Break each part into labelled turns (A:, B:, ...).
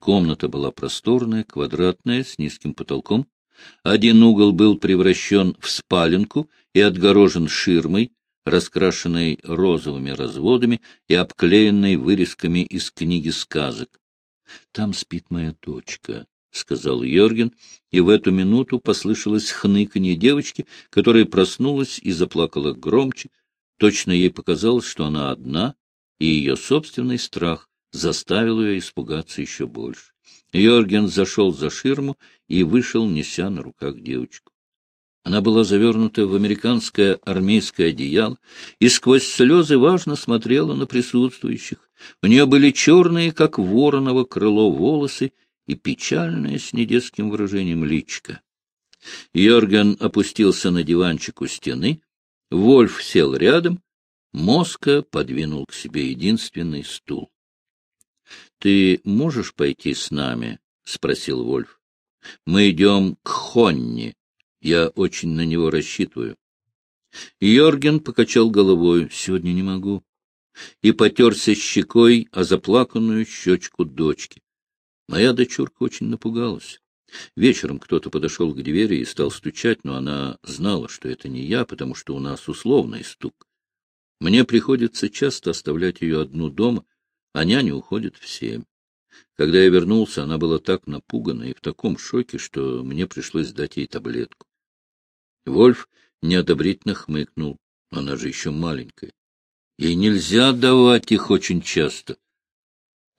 A: Комната была просторная, квадратная, с низким потолком. Один угол был превращен в спаленку и отгорожен ширмой, раскрашенной розовыми разводами и обклеенной вырезками из книги сказок. — Там спит моя дочка, — сказал Йорген, и в эту минуту послышалось хныканье девочки, которая проснулась и заплакала громче. Точно ей показалось, что она одна, и ее собственный страх заставил ее испугаться еще больше. Йорген зашел за ширму и вышел, неся на руках девочку. Она была завернута в американское армейское одеяло и сквозь слезы важно смотрела на присутствующих. У нее были черные, как вороново крыло, волосы и печальное с недетским выражением личка. Йорген опустился на диванчик у стены, Вольф сел рядом, Моска подвинул к себе единственный стул. — Ты можешь пойти с нами? — спросил Вольф. — Мы идем к Хонни. Я очень на него рассчитываю. Йорген покачал головой. — Сегодня не могу. И потерся щекой о заплаканную щечку дочки. Моя дочурка очень напугалась. Вечером кто-то подошел к двери и стал стучать, но она знала, что это не я, потому что у нас условный стук. Мне приходится часто оставлять ее одну дома, а няня уходит в семь. Когда я вернулся, она была так напугана и в таком шоке, что мне пришлось дать ей таблетку. Вольф неодобрительно хмыкнул. Она же еще маленькая. Ей нельзя давать их очень часто.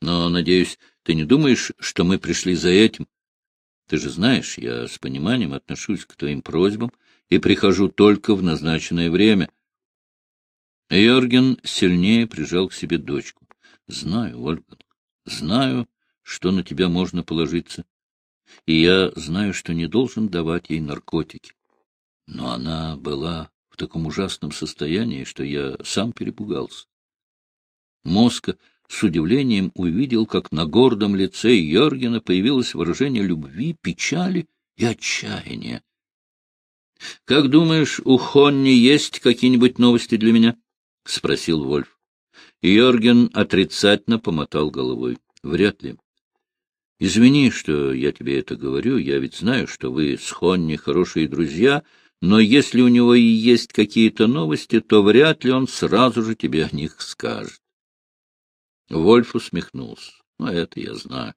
A: Но, надеюсь, ты не думаешь, что мы пришли за этим? Ты же знаешь, я с пониманием отношусь к твоим просьбам и прихожу только в назначенное время — Йорген сильнее прижал к себе дочку. — Знаю, Ольга, знаю, что на тебя можно положиться. И я знаю, что не должен давать ей наркотики. Но она была в таком ужасном состоянии, что я сам перепугался. Моска с удивлением увидел, как на гордом лице Йоргена появилось выражение любви, печали и отчаяния. — Как думаешь, у Хонни есть какие-нибудь новости для меня? — спросил Вольф. Йорген отрицательно помотал головой. — Вряд ли. — Извини, что я тебе это говорю, я ведь знаю, что вы с Хонни хорошие друзья, но если у него и есть какие-то новости, то вряд ли он сразу же тебе о них скажет. Вольф усмехнулся. — Ну, это я знаю.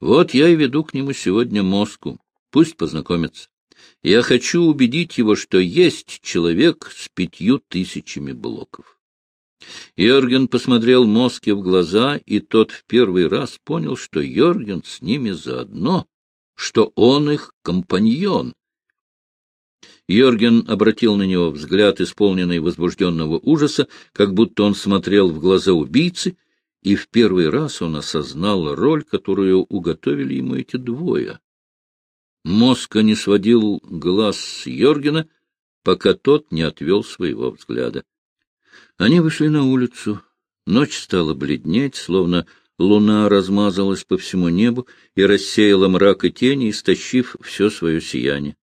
A: Вот я и веду к нему сегодня мозгу. Пусть познакомится. Я хочу убедить его, что есть человек с пятью тысячами блоков. Йорген посмотрел Моске в глаза, и тот в первый раз понял, что Йорген с ними заодно, что он их компаньон. Йорген обратил на него взгляд, исполненный возбужденного ужаса, как будто он смотрел в глаза убийцы, и в первый раз он осознал роль, которую уготовили ему эти двое. Моска не сводил глаз с Йоргена, пока тот не отвел своего взгляда. Они вышли на улицу. Ночь стала бледнеть, словно луна размазалась по всему небу и рассеяла мрак и тени, истощив все свое сияние.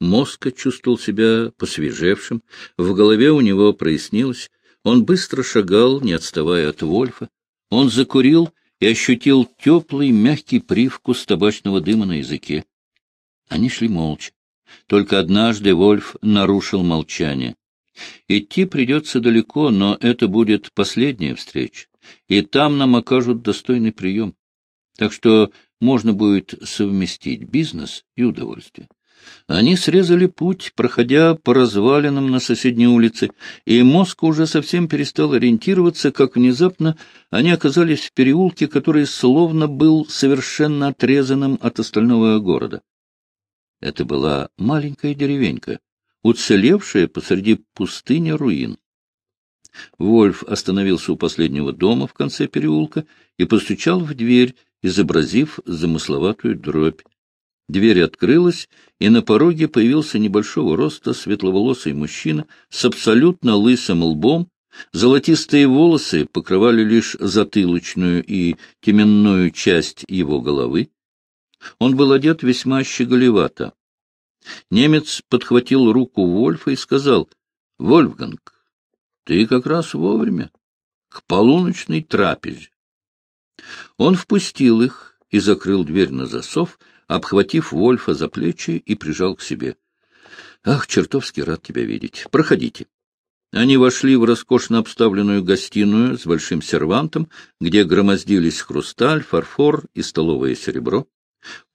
A: Моска чувствовал себя посвежевшим, в голове у него прояснилось, он быстро шагал, не отставая от Вольфа. Он закурил и ощутил теплый, мягкий привкус табачного дыма на языке. Они шли молча. Только однажды Вольф нарушил молчание. Идти придется далеко, но это будет последняя встреча, и там нам окажут достойный прием. Так что можно будет совместить бизнес и удовольствие. Они срезали путь, проходя по развалинам на соседней улице, и мозг уже совсем перестал ориентироваться, как внезапно они оказались в переулке, который словно был совершенно отрезанным от остального города. Это была маленькая деревенька, уцелевшая посреди пустыни руин. Вольф остановился у последнего дома в конце переулка и постучал в дверь, изобразив замысловатую дробь. Дверь открылась, и на пороге появился небольшого роста светловолосый мужчина с абсолютно лысым лбом, Золотистые волосы покрывали лишь затылочную и теменную часть его головы. Он был одет весьма щеголевато. Немец подхватил руку Вольфа и сказал, — Вольфганг, ты как раз вовремя, к полуночной трапезе. Он впустил их и закрыл дверь на засов, обхватив Вольфа за плечи и прижал к себе. — Ах, чертовски рад тебя видеть. Проходите. Они вошли в роскошно обставленную гостиную с большим сервантом, где громоздились хрусталь, фарфор и столовое серебро.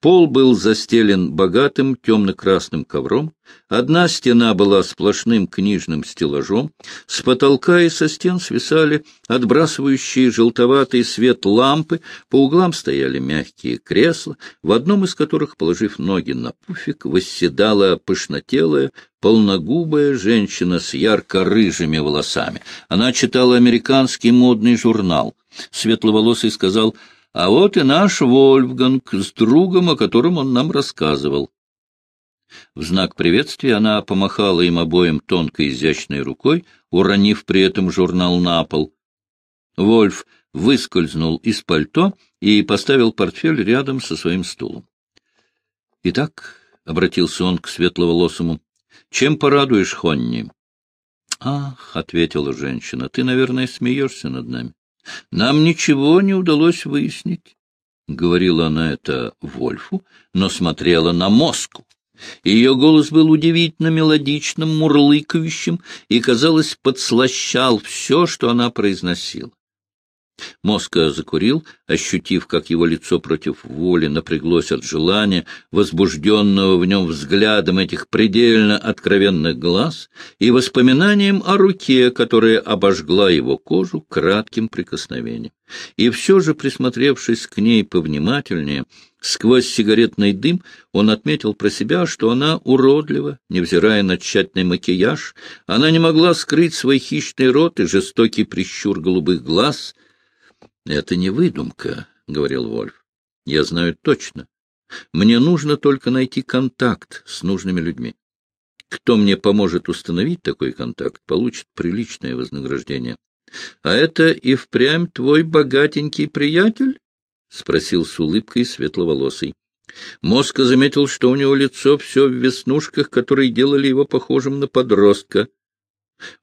A: Пол был застелен богатым темно-красным ковром, одна стена была сплошным книжным стеллажом, с потолка и со стен свисали отбрасывающие желтоватый свет лампы, по углам стояли мягкие кресла, в одном из которых, положив ноги на пуфик, восседала пышнотелая, полногубая женщина с ярко-рыжими волосами. Она читала американский модный журнал. Светловолосый сказал — а вот и наш Вольфганг с другом, о котором он нам рассказывал. В знак приветствия она помахала им обоим тонкой изящной рукой, уронив при этом журнал на пол. Вольф выскользнул из пальто и поставил портфель рядом со своим стулом. — Итак, — обратился он к светловолосому, — чем порадуешь Хонни? — Ах, — ответила женщина, — ты, наверное, смеешься над нами. Нам ничего не удалось выяснить. Говорила она это Вольфу, но смотрела на Моску. Ее голос был удивительно мелодичным, мурлыкающим и, казалось, подслащал все, что она произносила. Моска закурил, ощутив, как его лицо против воли напряглось от желания, возбужденного в нем взглядом этих предельно откровенных глаз и воспоминанием о руке, которая обожгла его кожу кратким прикосновением. И все же, присмотревшись к ней повнимательнее, сквозь сигаретный дым, он отметил про себя, что она уродлива, невзирая на тщательный макияж, она не могла скрыть свой хищный рот и жестокий прищур голубых глаз —— Это не выдумка, — говорил Вольф. — Я знаю точно. Мне нужно только найти контакт с нужными людьми. Кто мне поможет установить такой контакт, получит приличное вознаграждение. — А это и впрямь твой богатенький приятель? — спросил с улыбкой светловолосый. Моска заметил, что у него лицо все в веснушках, которые делали его похожим на подростка.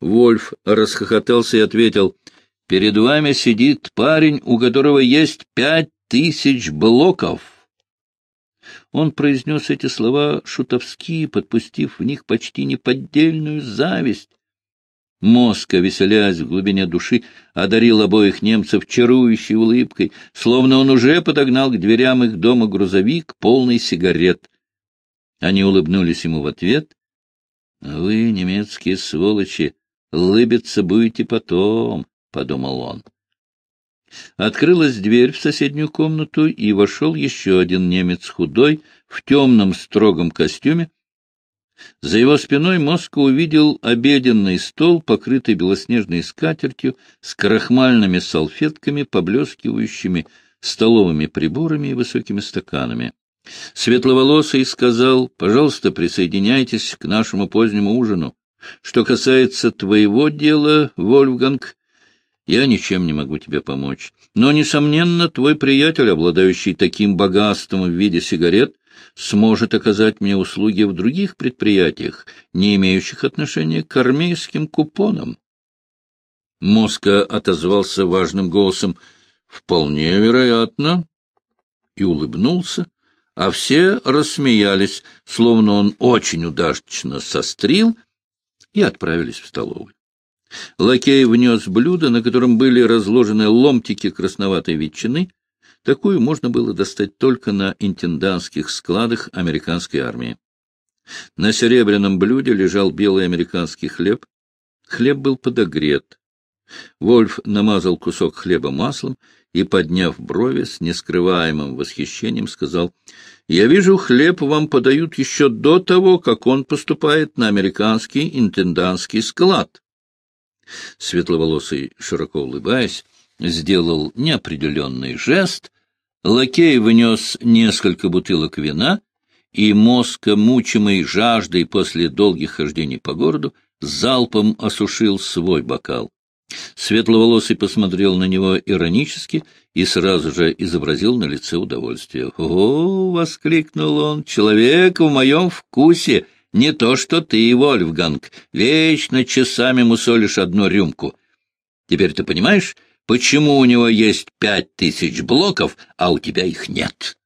A: Вольф расхохотался и ответил — Перед вами сидит парень, у которого есть пять тысяч блоков. Он произнес эти слова шутовски, подпустив в них почти неподдельную зависть. Мозг, веселясь в глубине души, одарил обоих немцев чарующей улыбкой, словно он уже подогнал к дверям их дома грузовик, полный сигарет. Они улыбнулись ему в ответ. — Вы, немецкие сволочи, улыбиться будете потом, — подумал он. Открылась дверь в соседнюю комнату, и вошел еще один немец худой, в темном строгом костюме. За его спиной Моска увидел обеденный стол, покрытый белоснежной скатертью, с крахмальными салфетками, поблескивающими столовыми приборами и высокими стаканами. Светловолосый сказал, «Пожалуйста, присоединяйтесь к нашему позднему ужину. Что касается твоего дела, Вольфганг, я ничем не могу тебе помочь. Но, несомненно, твой приятель, обладающий таким богатством в виде сигарет, сможет оказать мне услуги в других предприятиях, не имеющих отношения к армейским купонам. Моска отозвался важным голосом «Вполне вероятно» и улыбнулся, а все рассмеялись, словно он очень удачно сострил, и отправились в столовую. Лакей внес блюдо, на котором были разложены ломтики красноватой ветчины. Такую можно было достать только на интендантских складах американской армии. На серебряном блюде лежал белый американский хлеб. Хлеб был подогрет. Вольф намазал кусок хлеба маслом и, подняв брови, с нескрываемым восхищением сказал, «Я вижу, хлеб вам подают еще до того, как он поступает на американский интендантский склад». Светловолосый, широко улыбаясь, сделал неопределенный жест, лакей внес несколько бутылок вина, и мозг, мучимый жаждой после долгих хождений по городу, залпом осушил свой бокал. Светловолосый посмотрел на него иронически и сразу же изобразил на лице удовольствие. «О!» — воскликнул он. «Человек в моем вкусе!» Не то что ты, Вольфганг, вечно часами мусолишь одну рюмку. Теперь ты понимаешь, Почему у него есть пять тысяч блоков, а у тебя их нет?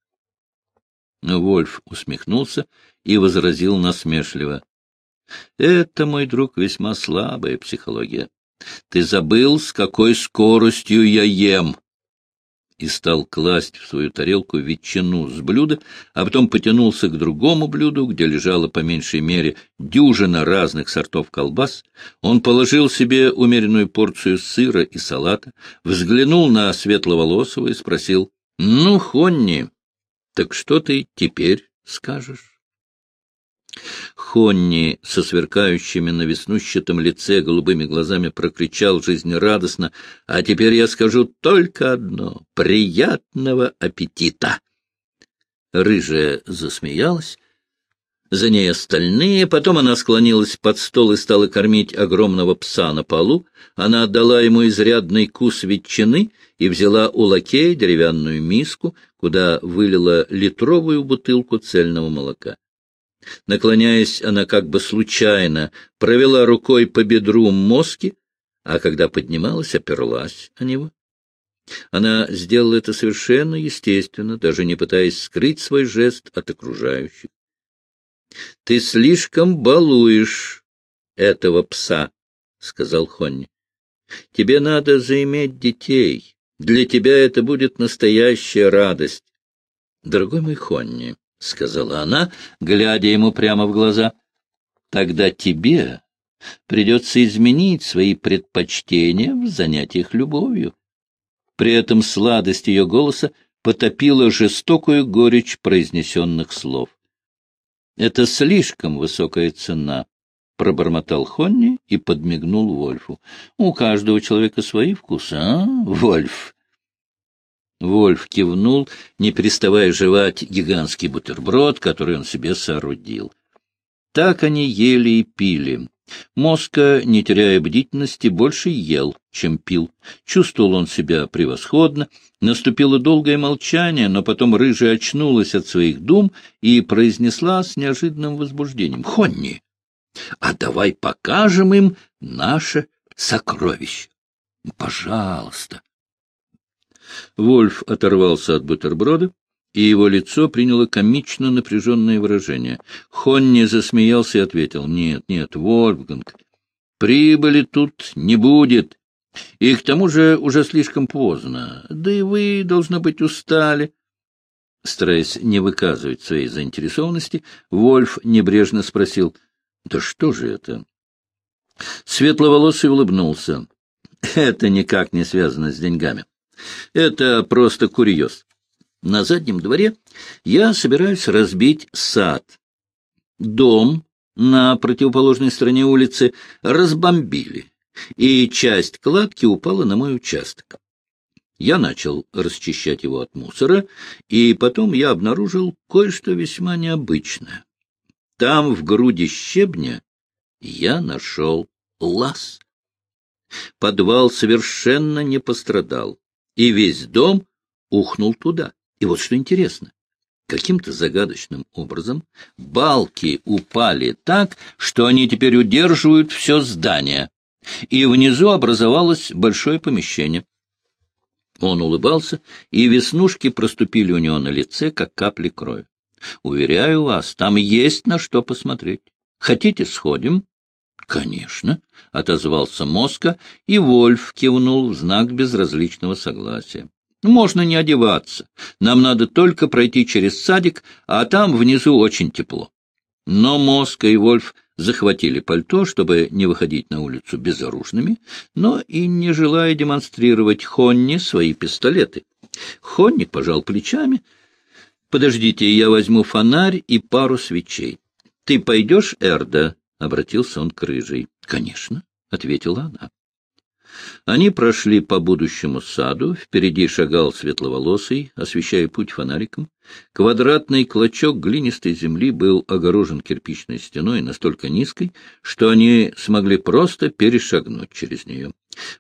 A: Вольф усмехнулся и возразил насмешливо. — Это, мой друг, весьма слабая психология. Ты забыл, с какой скоростью я ем и стал класть в свою тарелку ветчину с блюда, а потом потянулся к другому блюду, где лежала по меньшей мере дюжина разных сортов колбас. Он положил себе умеренную порцию сыра и салата, взглянул на светловолосого и спросил, «Ну, Хонни, так что ты теперь скажешь?» Хонни со сверкающими на веснущатом лице голубыми глазами прокричал жизнерадостно, «А теперь я скажу только одно — приятного аппетита!» Рыжая засмеялась, за ней остальные, потом она склонилась под стол и стала кормить огромного пса на полу, она отдала ему изрядный кус ветчины и взяла у лакея деревянную миску, куда вылила литровую бутылку цельного молока. Наклоняясь, она как бы случайно провела рукой по бедру мозги, а когда поднималась, оперлась о него. Она сделала это совершенно естественно, даже не пытаясь скрыть свой жест от окружающих. — Ты слишком балуешь этого пса, — сказал Хонни. — Тебе надо заиметь детей. Для тебя это будет настоящая радость. Дорогой мой Хонни, — сказала она, глядя ему прямо в глаза. — Тогда тебе придется изменить свои предпочтения в занятиях любовью. При этом сладость ее голоса потопила жестокую горечь произнесенных слов. — Это слишком высокая цена, — пробормотал Хонни и подмигнул Вольфу. — У каждого человека свои вкусы, а, Вольф? Вольф кивнул, не переставая жевать гигантский бутерброд, который он себе соорудил. Так они ели и пили. Моска, не теряя бдительности, больше ел, чем пил. Чувствовал он себя превосходно. Наступило долгое молчание, но потом рыжая очнулась от своих дум и произнесла с неожиданным возбуждением. — Хонни, а давай покажем им наше сокровище. — Пожалуйста. — Вольф оторвался от бутерброда, и его лицо приняло комично напряженное выражение. Хонни засмеялся и ответил, — Нет, нет, Вольфганг, прибыли тут не будет. И к тому же уже слишком поздно. Да и вы, должно быть, устали. Стараясь не выказывать своей заинтересованности, Вольф небрежно спросил, — Да что же это? Светловолосый улыбнулся. — Это никак не связано с деньгами. Это просто курьез. На заднем дворе я собираюсь разбить сад. Дом на противоположной стороне улицы разбомбили, и часть кладки упала на мой участок. Я начал расчищать его от мусора, и потом я обнаружил кое-что весьма необычное. Там, в груди щебня, я нашел лаз. Подвал совершенно не пострадал и весь дом ухнул туда. И вот что интересно. Каким-то загадочным образом балки упали так, что они теперь удерживают все здание, и внизу образовалось большое помещение. Он улыбался, и веснушки проступили у него на лице, как капли крови. Уверяю вас, там есть на что посмотреть. Хотите, сходим? — Конечно, — отозвался Моска, и Вольф кивнул в знак безразличного согласия. — Можно не одеваться. Нам надо только пройти через садик, а там внизу очень тепло. Но Моска и Вольф захватили пальто, чтобы не выходить на улицу безоружными, но и не желая демонстрировать Хонни свои пистолеты. Хонни пожал плечами. — Подождите, я возьму фонарь и пару свечей. Ты пойдешь, Эрда? — обратился он к рыжей. — Конечно, — ответила она. Они прошли по будущему саду, впереди шагал светловолосый, освещая путь фонариком. Квадратный клочок глинистой земли был огорожен кирпичной стеной настолько низкой, что они смогли просто перешагнуть через нее.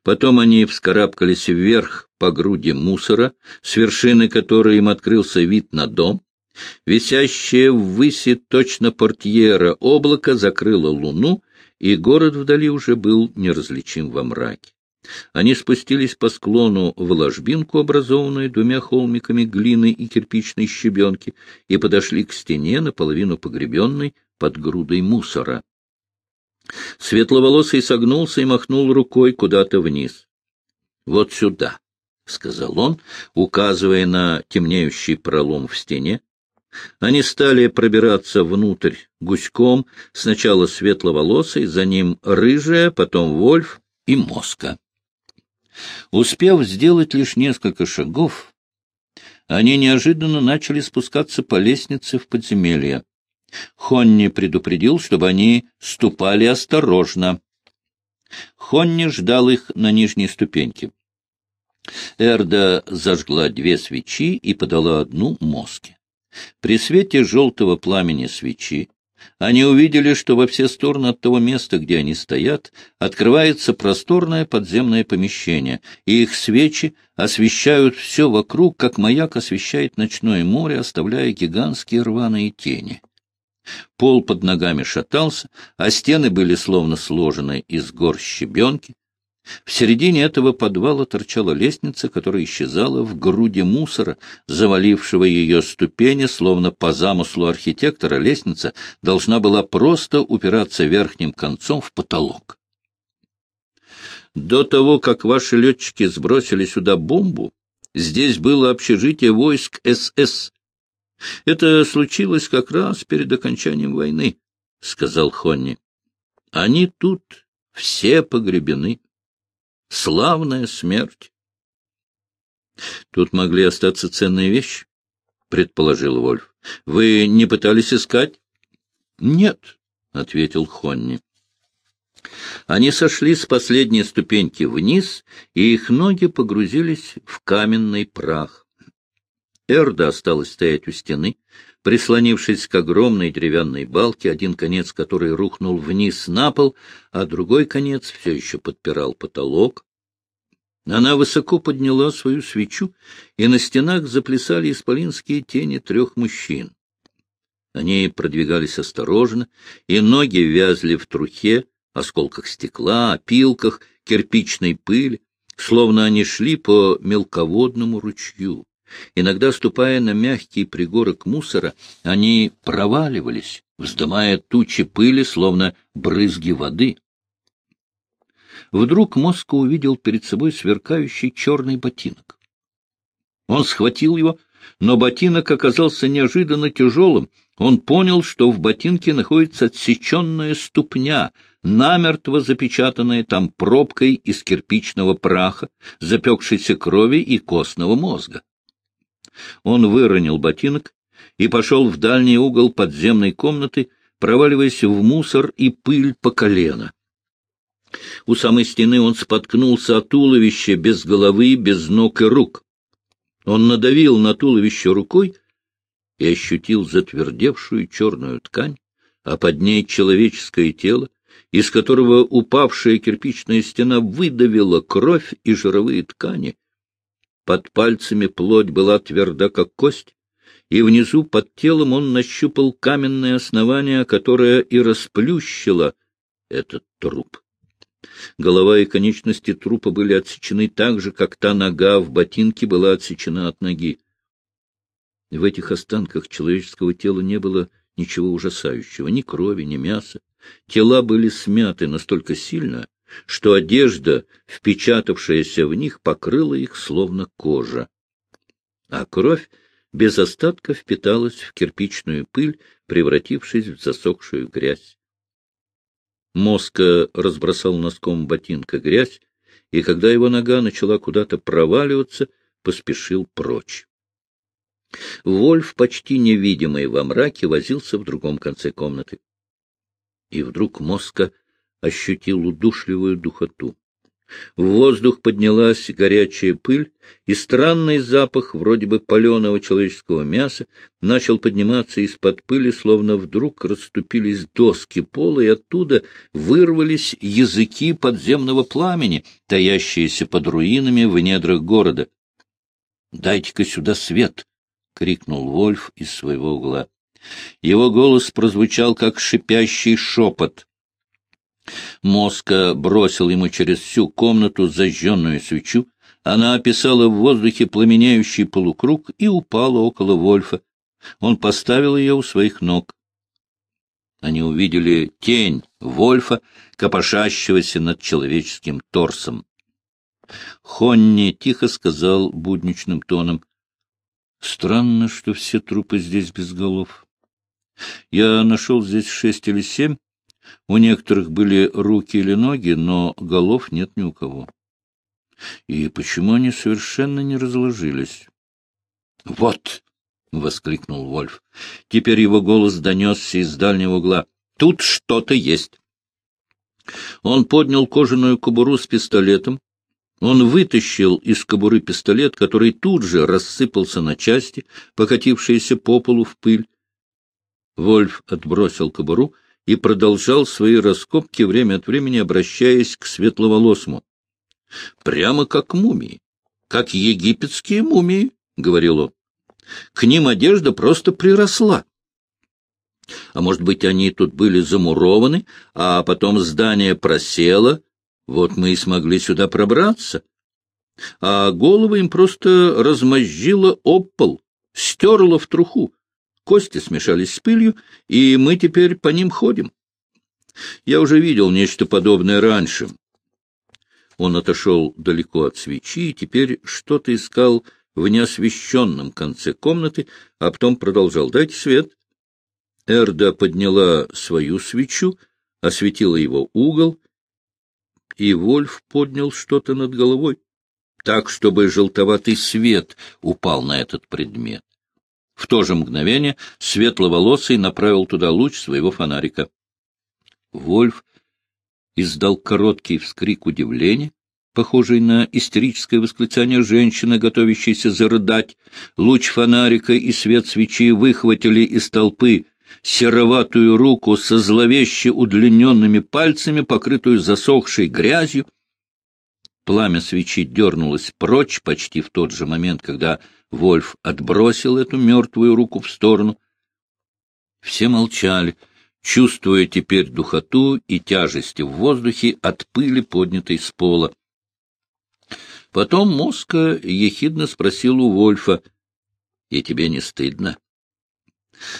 A: Потом они вскарабкались вверх по груди мусора, с вершины которой им открылся вид на дом, Висящее ввыси точно портьера облако закрыло луну, и город вдали уже был неразличим во мраке. Они спустились по склону в ложбинку, образованную двумя холмиками глины и кирпичной щебенки, и подошли к стене, наполовину погребенной под грудой мусора. Светловолосый согнулся и махнул рукой куда-то вниз. — Вот сюда, — сказал он, указывая на темнеющий пролом в стене. Они стали пробираться внутрь гуськом, сначала светловолосый, за ним рыжая, потом Вольф и Моска. Успев сделать лишь несколько шагов, они неожиданно начали спускаться по лестнице в подземелье. Хонни предупредил, чтобы они ступали осторожно. Хонни ждал их на нижней ступеньке. Эрда зажгла две свечи и подала одну мозге. При свете желтого пламени свечи они увидели, что во все стороны от того места, где они стоят, открывается просторное подземное помещение, и их свечи освещают все вокруг, как маяк освещает ночное море, оставляя гигантские рваные тени. Пол под ногами шатался, а стены были словно сложены из гор щебенки. В середине этого подвала торчала лестница, которая исчезала в груди мусора, завалившего ее ступени, словно по замыслу архитектора лестница должна была просто упираться верхним концом в потолок. До того, как ваши летчики сбросили сюда бомбу, здесь было общежитие войск СС. Это случилось как раз перед окончанием войны, — сказал Хонни. Они тут все погребены. Славная смерть. Тут могли остаться ценные вещи, — предположил Вольф. Вы не пытались искать? Нет, — ответил Хонни. Они сошли с последней ступеньки вниз, и их ноги погрузились в каменный прах. Эрда осталась стоять у стены, прислонившись к огромной деревянной балке, один конец которой рухнул вниз на пол, а другой конец все еще подпирал потолок. Она высоко подняла свою свечу, и на стенах заплясали исполинские тени трех мужчин. Они продвигались осторожно, и ноги вязли в трухе, осколках стекла, опилках, кирпичной пыли, словно они шли по мелководному ручью. Иногда, ступая на мягкий пригорок мусора, они проваливались, вздымая тучи пыли, словно брызги воды. Вдруг Моска увидел перед собой сверкающий черный ботинок. Он схватил его, но ботинок оказался неожиданно тяжелым. Он понял, что в ботинке находится отсеченная ступня, намертво запечатанная там пробкой из кирпичного праха, запекшейся крови и костного мозга. Он выронил ботинок и пошел в дальний угол подземной комнаты, проваливаясь в мусор и пыль по колено. У самой стены он споткнулся от туловища без головы, без ног и рук. Он надавил на туловище рукой и ощутил затвердевшую черную ткань, а под ней человеческое тело, из которого упавшая кирпичная стена выдавила кровь и жировые ткани, под пальцами плоть была тверда, как кость, и внизу под телом он нащупал каменное основание, которое и расплющило этот труп. Голова и конечности трупа были отсечены так же, как та нога в ботинке была отсечена от ноги. В этих останках человеческого тела не было ничего ужасающего, ни крови, ни мяса. Тела были смяты настолько сильно, что одежда, впечатавшаяся в них, покрыла их словно кожа. А кровь без остатка впиталась в кирпичную пыль, превратившись в засохшую грязь. Моска разбросал носком ботинка грязь, и когда его нога начала куда-то проваливаться, поспешил прочь. Вольф, почти невидимый во мраке, возился в другом конце комнаты. И вдруг Моска ощутил удушливую духоту. В воздух поднялась горячая пыль, и странный запах вроде бы паленого человеческого мяса начал подниматься из-под пыли, словно вдруг расступились доски пола, и оттуда вырвались языки подземного пламени, таящиеся под руинами в недрах города. — Дайте-ка сюда свет! — крикнул Вольф из своего угла. Его голос прозвучал, как шипящий шепот. Моска бросил ему через всю комнату зажженную свечу, она описала в воздухе пламенеющий полукруг и упала около Вольфа. Он поставил ее у своих ног. Они увидели тень Вольфа, копошащегося над человеческим торсом. Хонни тихо сказал будничным тоном. — Странно, что все трупы здесь без голов. Я нашел здесь шесть или семь. У некоторых были руки или ноги, но голов нет ни у кого. И почему они совершенно не разложились? — Вот! — воскликнул Вольф. Теперь его голос донесся из дальнего угла. — Тут что-то есть. Он поднял кожаную кобуру с пистолетом. Он вытащил из кобуры пистолет, который тут же рассыпался на части, покатившиеся по полу в пыль. Вольф отбросил кобуру и продолжал свои раскопки, время от времени обращаясь к светловолосому. — Прямо как мумии, как египетские мумии, — говорил он. К ним одежда просто приросла. А может быть, они тут были замурованы, а потом здание просело, вот мы и смогли сюда пробраться. А головы им просто размозжило об стерло в труху. Кости смешались с пылью, и мы теперь по ним ходим. Я уже видел нечто подобное раньше. Он отошел далеко от свечи и теперь что-то искал в неосвещенном конце комнаты, а потом продолжал «Дайте свет». Эрда подняла свою свечу, осветила его угол, и Вольф поднял что-то над головой, так, чтобы желтоватый свет упал на этот предмет. В то же мгновение светловолосый направил туда луч своего фонарика. Вольф издал короткий вскрик удивления, похожий на истерическое восклицание женщины, готовящейся зарыдать. Луч фонарика и свет свечи выхватили из толпы сероватую руку со зловеще удлиненными пальцами, покрытую засохшей грязью. Пламя свечи дернулось прочь почти в тот же момент, когда Вольф отбросил эту мертвую руку в сторону. Все молчали, чувствуя теперь духоту и тяжести в воздухе от пыли, поднятой с пола. Потом Моска ехидно спросил у Вольфа, — И тебе не стыдно?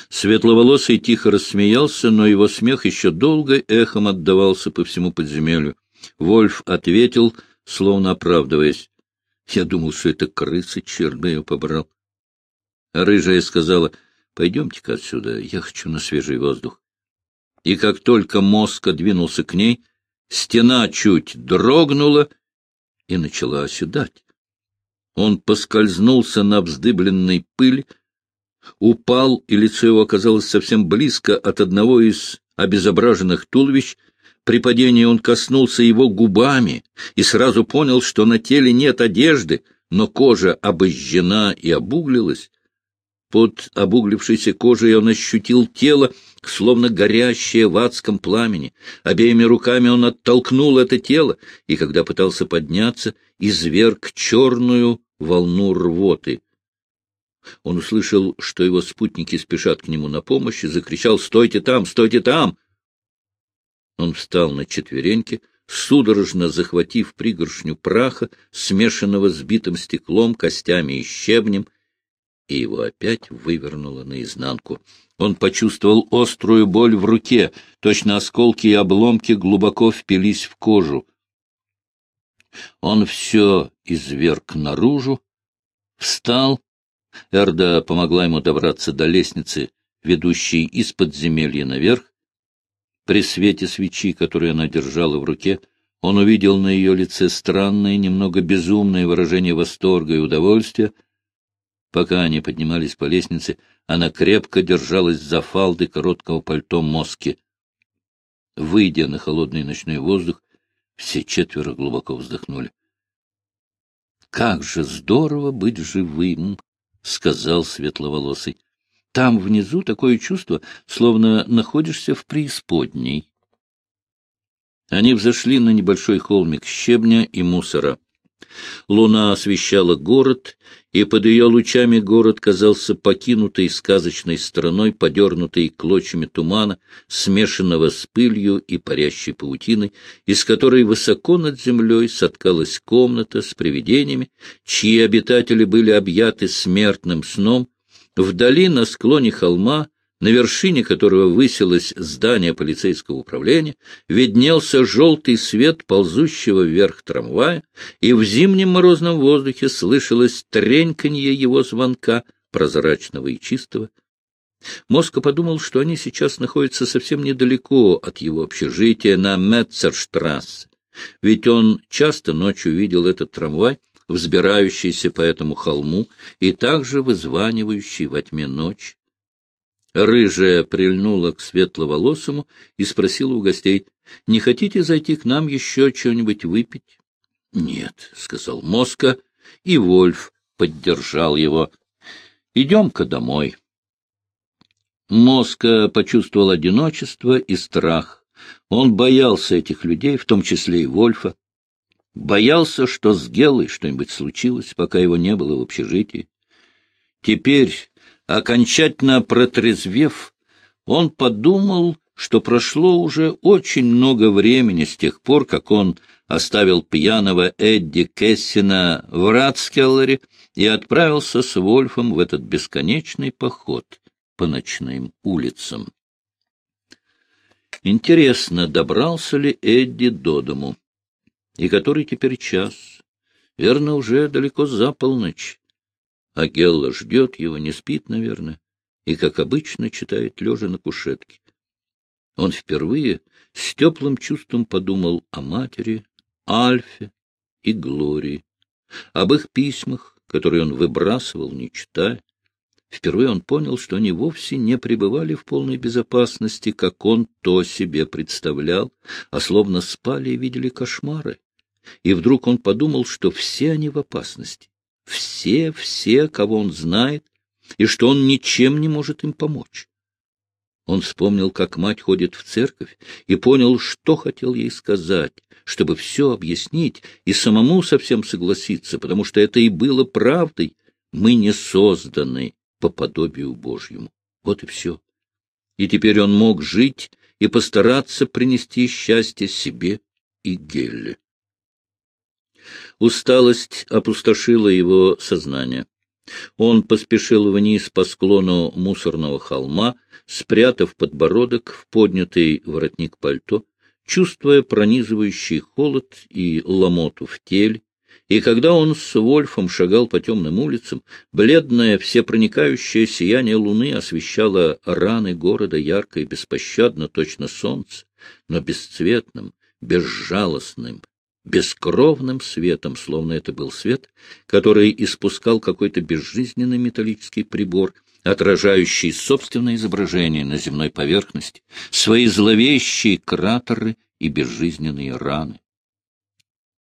A: Светловолосый тихо рассмеялся, но его смех еще долго эхом отдавался по всему подземелью. Вольф ответил, словно оправдываясь, — Я думал, что это крыса, черт бы побрал. А рыжая сказала, — Пойдемте-ка отсюда, я хочу на свежий воздух. И как только Моска двинулся к ней, стена чуть дрогнула, — и начала оседать. Он поскользнулся на вздыбленной пыль, упал, и лицо его оказалось совсем близко от одного из обезображенных туловищ. При падении он коснулся его губами и сразу понял, что на теле нет одежды, но кожа обожжена и обуглилась. Под обуглившейся кожей он ощутил тело, словно горящее в адском пламени. Обеими руками он оттолкнул это тело, и, когда пытался подняться, изверг черную волну рвоты. Он услышал, что его спутники спешат к нему на помощь, и закричал «Стойте там! Стойте там!» Он встал на четвереньки, судорожно захватив пригоршню праха, смешанного с битым стеклом, костями и щебнем, и его опять вывернуло наизнанку. Он почувствовал острую боль в руке, точно осколки и обломки глубоко впились в кожу. Он все изверг наружу, встал. Эрда помогла ему добраться до лестницы, ведущей из подземелья наверх. При свете свечи, которую она держала в руке, он увидел на ее лице странное, немного безумное выражение восторга и удовольствия, Пока они поднимались по лестнице, она крепко держалась за фалды короткого пальто Моски. Выйдя на холодный ночной воздух, все четверо глубоко вздохнули. — Как же здорово быть живым! — сказал светловолосый. — Там внизу такое чувство, словно находишься в преисподней. Они взошли на небольшой холмик щебня и мусора. Луна освещала город, и под ее лучами город казался покинутой сказочной страной, подернутой клочьями тумана, смешанного с пылью и парящей паутиной, из которой высоко над землей соткалась комната с привидениями, чьи обитатели были объяты смертным сном. Вдали на склоне холма на вершине которого высилось здание полицейского управления, виднелся желтый свет ползущего вверх трамвая, и в зимнем морозном воздухе слышалось треньканье его звонка, прозрачного и чистого. Моско подумал, что они сейчас находятся совсем недалеко от его общежития на Метцерштрассе, ведь он часто ночью видел этот трамвай, взбирающийся по этому холму и также вызванивающий во тьме ночь. Рыжая прильнула к светловолосому и спросила у гостей, «Не хотите зайти к нам еще что-нибудь выпить?» «Нет», — сказал Моска, и Вольф поддержал его. «Идем-ка домой». Моска почувствовал одиночество и страх. Он боялся этих людей, в том числе и Вольфа. Боялся, что с Гелой что-нибудь случилось, пока его не было в общежитии. Теперь, Окончательно протрезвев, он подумал, что прошло уже очень много времени с тех пор, как он оставил пьяного Эдди Кессина в Ратскеллере и отправился с Вольфом в этот бесконечный поход по ночным улицам. Интересно, добрался ли Эдди до дому? И который теперь час? Верно, уже далеко за полночь. А Гелла ждет его, не спит, наверное, и, как обычно, читает лежа на кушетке. Он впервые с теплым чувством подумал о матери, Альфе и Глории, об их письмах, которые он выбрасывал, не читая. Впервые он понял, что они вовсе не пребывали в полной безопасности, как он то себе представлял, а словно спали и видели кошмары. И вдруг он подумал, что все они в опасности, все, все, кого он знает, и что он ничем не может им помочь. Он вспомнил, как мать ходит в церковь, и понял, что хотел ей сказать, чтобы все объяснить и самому совсем согласиться, потому что это и было правдой. Мы не созданы по подобию Божьему. Вот и все. И теперь он мог жить и постараться принести счастье себе и Гелле. Усталость опустошила его сознание. Он поспешил вниз по склону мусорного холма, спрятав подбородок в поднятый воротник пальто, чувствуя пронизывающий холод и ломоту в теле, и когда он с Вольфом шагал по темным улицам, бледное всепроникающее сияние луны освещало раны города ярко и беспощадно, точно солнце, но бесцветным, безжалостным, бескровным светом, словно это был свет, который испускал какой-то безжизненный металлический прибор, отражающий собственное изображение на земной поверхности, свои зловещие кратеры и безжизненные раны.